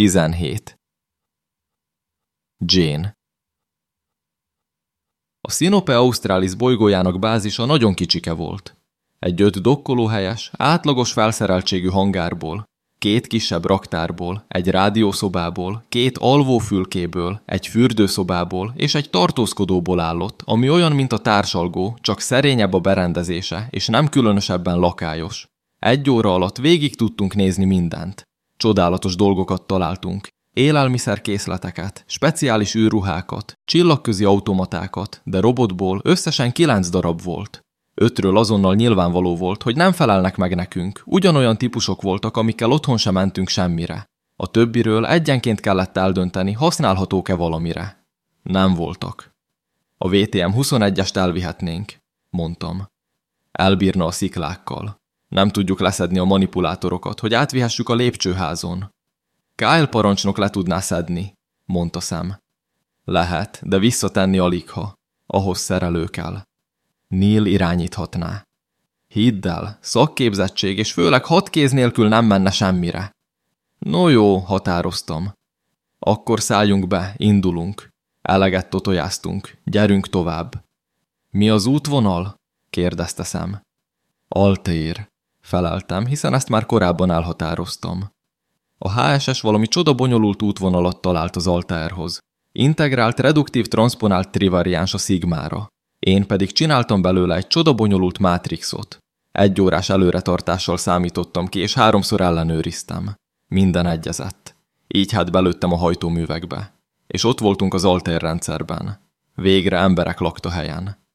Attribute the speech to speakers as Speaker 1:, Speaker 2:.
Speaker 1: 17. Jane A Sinope Australis bolygójának bázisa nagyon kicsike volt. Egy öt dokkolóhelyes, átlagos felszereltségű hangárból, két kisebb raktárból, egy rádiószobából, két alvófülkéből, egy fürdőszobából és egy tartózkodóból állott, ami olyan, mint a társalgó, csak szerényebb a berendezése, és nem különösebben lakályos. Egy óra alatt végig tudtunk nézni mindent. Csodálatos dolgokat találtunk. Élelmiszerkészleteket, speciális űrruhákat, csillagközi automatákat, de robotból összesen kilenc darab volt. Ötről azonnal nyilvánvaló volt, hogy nem felelnek meg nekünk, ugyanolyan típusok voltak, amikkel otthon sem mentünk semmire. A többiről egyenként kellett eldönteni, használhatók-e valamire. Nem voltak. A VTM 21-est elvihetnénk, mondtam. Elbírna a sziklákkal. Nem tudjuk leszedni a manipulátorokat, hogy átvihessük a lépcsőházon. Kyle parancsnok le tudná szedni, mondta szem. Lehet, de visszatenni alig ha. Ahhoz szerelő kell. Neil irányíthatná. Hidd el, szakképzettség és főleg hat kéz nélkül nem menne semmire. No jó, határoztam. Akkor szálljunk be, indulunk. Eleget totojáztunk, gyerünk tovább. Mi az útvonal? kérdezte szem. Altair, feleltem, hiszen ezt már korábban elhatároztam. A HSS valami csoda bonyolult útvonalat talált az Altairhoz. Integrált reduktív transponált trivariáns a szigmára. Én pedig csináltam belőle egy csoda bonyolult mátrixot. Egy órás előretartással számítottam ki, és háromszor ellenőriztem. Minden egyezett. Így hát belőttem a hajtóművekbe. És ott voltunk az Altair rendszerben. Végre emberek lakta helyen.